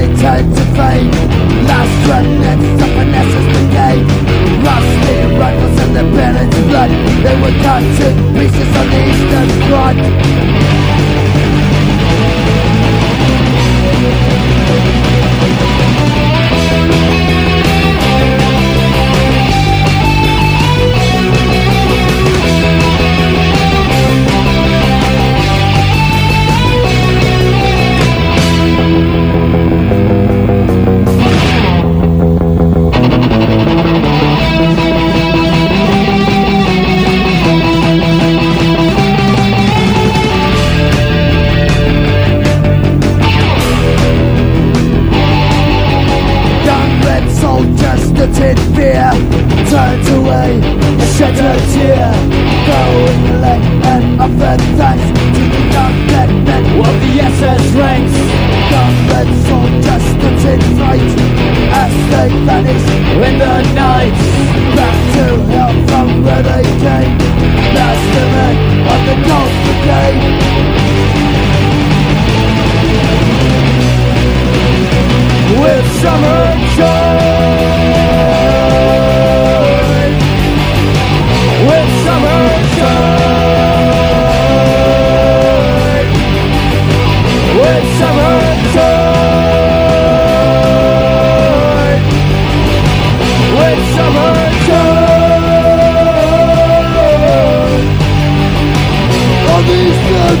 slowly turned to fade Last remnants of Vanessa's brigade Rusty rifles and their parents' blood. They were cut to pieces on the Eastern Front. disgust in fear Turned away a shattered tear. Going late and offered thanks To the young dead men of the SS ranks. The red soldiers stood in fright As they vanished in the night. Back to hell from where they came Last the men of the Gold Brigade with summer joy. summertime. It's summertime. On these dead.